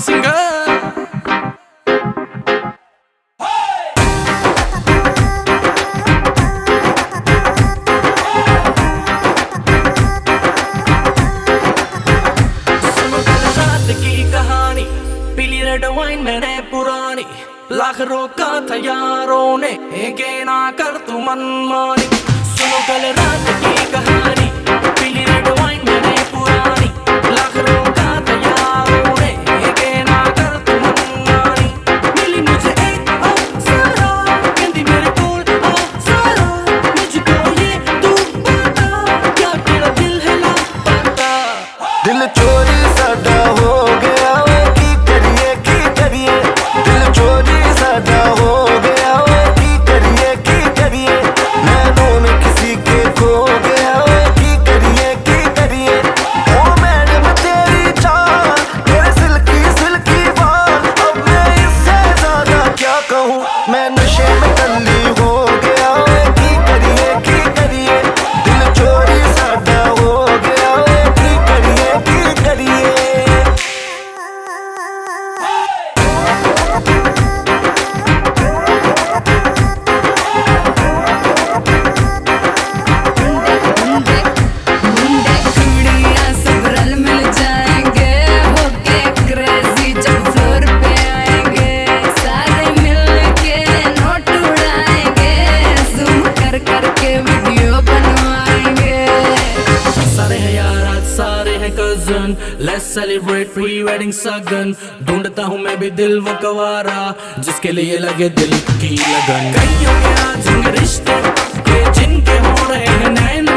की red wine मैंने पुरानी। लाख रोका था ने, एक ना कर तू मनमानी। सुनो कल रात की 等你我 cousin let's celebrate pre wedding सगन ढूंढता हूँ मैं भी दिल वो कवारा, जिसके लिए लगे दिल की लगन। कईयों के आज रिश्ते जिनके हो रहे हैं नैन।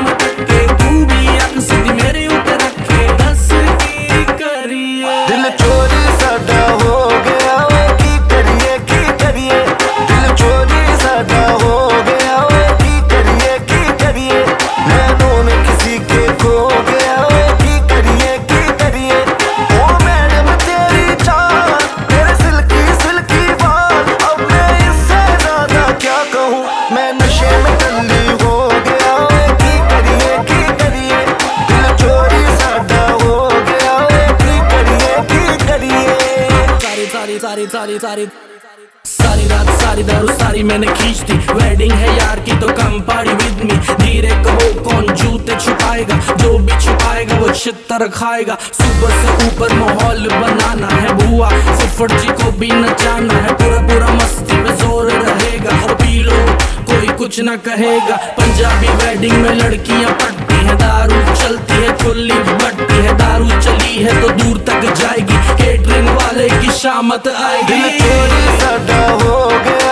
सारी सारी सारी सारी। सारी रात, सारी दारू, सारी मैंने खींच दी। वेडिंग है यार की तो कम पारी विद मी धीरे कहो कौन जूते छुपाएगा? जो भी छुपाएगा वो छितर खाएगा। सुबह से ऊपर माहौल बनाना है बुआ। फुफड़ जी को भी नचाना है, पूरा पूरा मस्ती में ज़ोर रहेगा। और पी लो, कोई कुछ ना कहेगा। पंजाबी वेडिंग में लड़कियाँ पटती है, दारू चलती है खुली बटती है। दारू चली है तो दूर तक जाएगी। ਸ਼ਾਮਤ ਆਏਗੀ। ਤੇਰੇ ਸਾਡਾ ਹੋ ਗਿਆ।